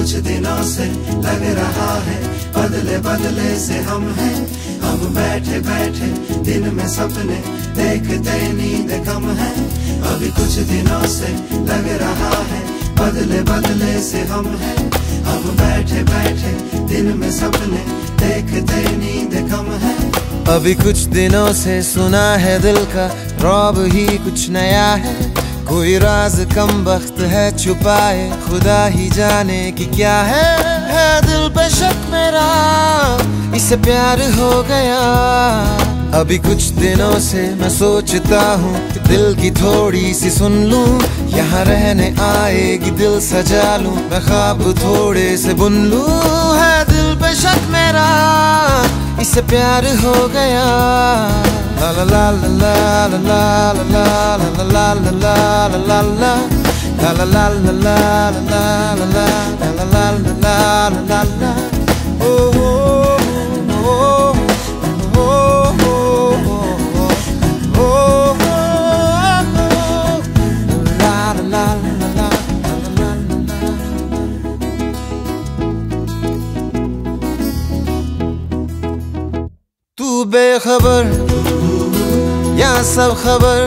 दिनों से लग रहा है, बदले बदले से हम हैं। हम बैठे बैठे दिन में सपने देखते नींद कम है। अभी कुछ दिनों से लग रहा है, बदले बदले से हम हैं। हम बैठे बैठे दिन में सपने देखते नींद कम है। अभी कुछ दिनों से सुना है दिल का रौब ही कुछ नया है। कोई राज कम वक्त है छुपाए खुदा ही जाने की क्या है, है दिल पे शक मेरा इसे प्यार हो गया। अभी कुछ दिनों से मैं सोचता हूँ दिल की थोड़ी सी सुन लूँ यहाँ रहने आएगी दिल सजा लूँ मैं ख्वाब थोड़े से बुन लूँ। है दिल पे शक मेरा इसे प्यार हो गया। la la la la la la la la la la la la la la la la La la la la la la la la la la la la la la la la Oh oh oh oh oh oh oh La la la la la la la la तू बेखबर या सब खबर।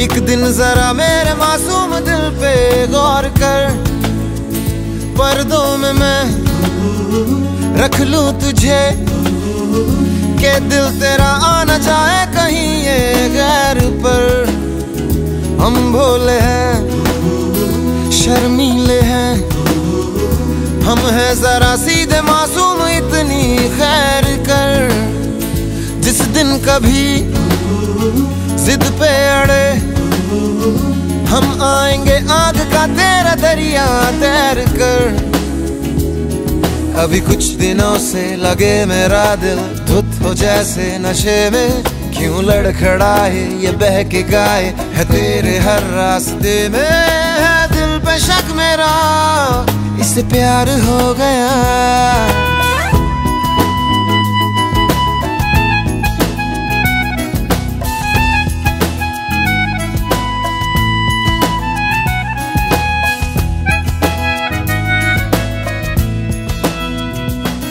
एक दिन जरा मेरे मासूम दिल पे गौर कर। पर्दों में मैं रख लूँ तुझे। के दिल तेरा आना जाए कहीं ये गैर पर। हम भोले हैं, शर्मीले हैं। हम हैं जरा सीधे मासूम दिन कभी जिद पे अड़े। हम आएँगे आग का तेरा दरिया तैर कर। अभी कुछ दिनों से लगे मेरा दिल धुत हो जैसे नशे में। क्यों लड़खड़ाए ये बह के गाए है तेरे हर रास्ते में? है दिल पे शक मेरा इससे प्यार हो गया।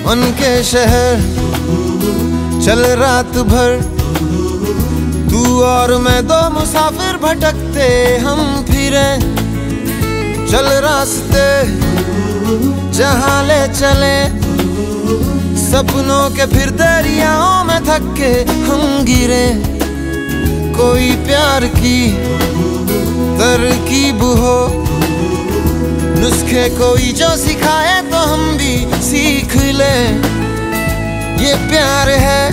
मन के शहर चल रात भर। तू और मैं दो मुसाफिर भटकते, हम फिरे चल रास्ते जहाँ ले चले। सपनों के फिर दरियाओं में थक के हम गिरे। कोई प्यार की तरकीब हो नुस्खे कोई जो सिखाए तो हम भी सीख ले। ये प्यार है,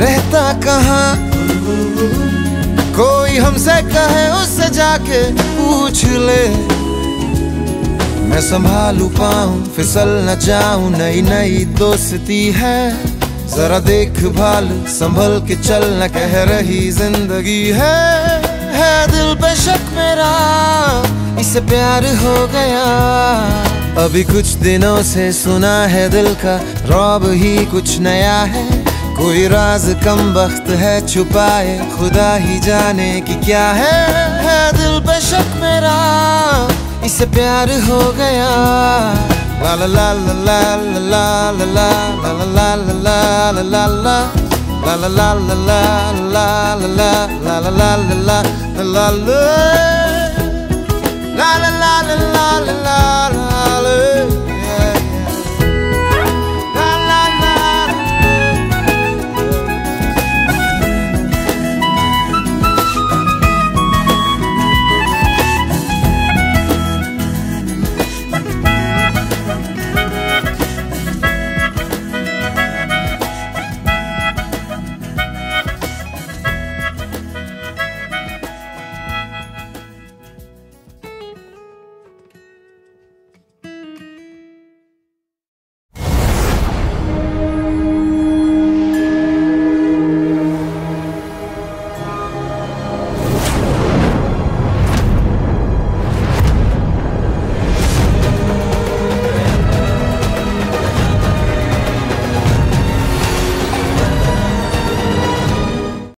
रहता कहाँ? कोई हमसे कहे, उससे जाके पूछ ले। मैं संभालू पाऊँ, फिसल न जाऊँ, नई नई दोस्ती है। जरा देख भाल संभल के चल, न कह रही ज़िंदगी है। है दिल पे शक मेरा। इससे प्यार हो गया अभी कुछ दिनों से सुना है दिल का रौब ही कुछ नया है कोई राज कम वक्त है छुपाए खुदा ही जाने की क्या है है दिल पे शक मेरा इससे प्यार हो गया ला ला ला ला ला ला ला ला ला ला ला ला ला